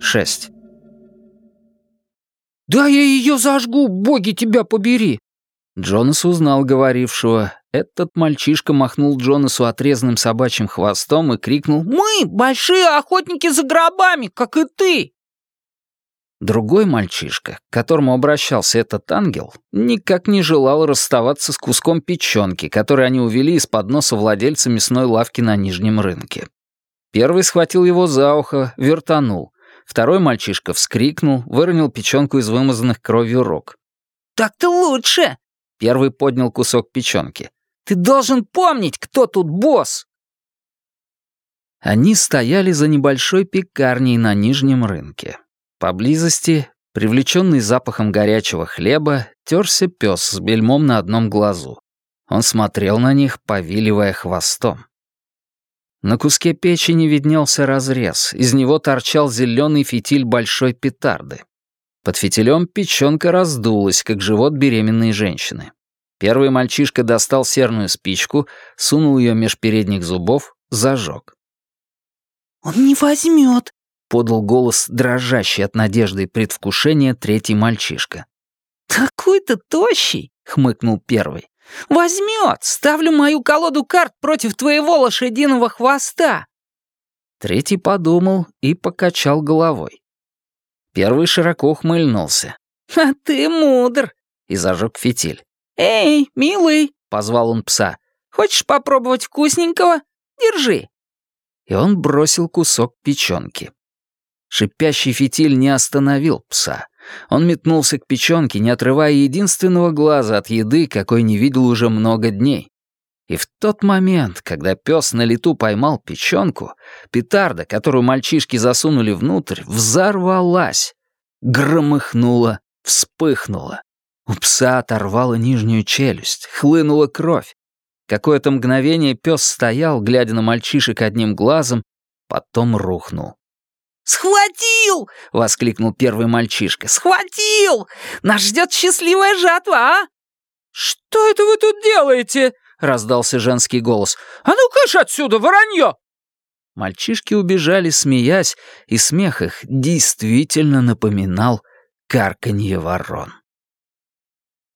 6. «Да я ее зажгу, боги тебя побери!» Джонас узнал говорившего. Этот мальчишка махнул Джонасу отрезанным собачьим хвостом и крикнул «Мы, большие охотники за гробами, как и ты!» Другой мальчишка, к которому обращался этот ангел, никак не желал расставаться с куском печенки, который они увели из-под носа владельца мясной лавки на Нижнем рынке. Первый схватил его за ухо, вертанул. Второй мальчишка вскрикнул, выронил печенку из вымазанных кровью рук. «Так-то лучше!» Первый поднял кусок печенки. «Ты должен помнить, кто тут босс!» Они стояли за небольшой пекарней на Нижнем рынке. Поблизости, привлеченный запахом горячего хлеба, терся пес с бельмом на одном глазу. Он смотрел на них, повиливая хвостом. На куске печени виднелся разрез, из него торчал зеленый фитиль большой петарды. Под фитилем печенка раздулась, как живот беременной женщины. Первый мальчишка достал серную спичку, сунул ее меж передних зубов, зажег. «Он не возьмет», — подал голос, дрожащий от надежды и предвкушения, третий мальчишка. «Такой то тощий», — хмыкнул первый. «Возьмет! Ставлю мою колоду карт против твоего лошадиного хвоста!» Третий подумал и покачал головой. Первый широко ухмыльнулся. «А ты мудр!» и зажег фитиль. «Эй, милый!» — позвал он пса. «Хочешь попробовать вкусненького? Держи!» И он бросил кусок печенки. Шипящий фитиль не остановил пса. Он метнулся к печенке, не отрывая единственного глаза от еды, какой не видел уже много дней. И в тот момент, когда пес на лету поймал печенку, петарда, которую мальчишки засунули внутрь, взорвалась. Громыхнула, вспыхнула. У пса оторвала нижнюю челюсть, хлынула кровь. Какое-то мгновение пес стоял, глядя на мальчишек одним глазом, потом рухнул. «Схватил!» — воскликнул первый мальчишка. «Схватил! Нас ждет счастливая жатва, а?» «Что это вы тут делаете?» — раздался женский голос. «А ну кыш отсюда, воронье!» Мальчишки убежали, смеясь, и смех их действительно напоминал карканье ворон.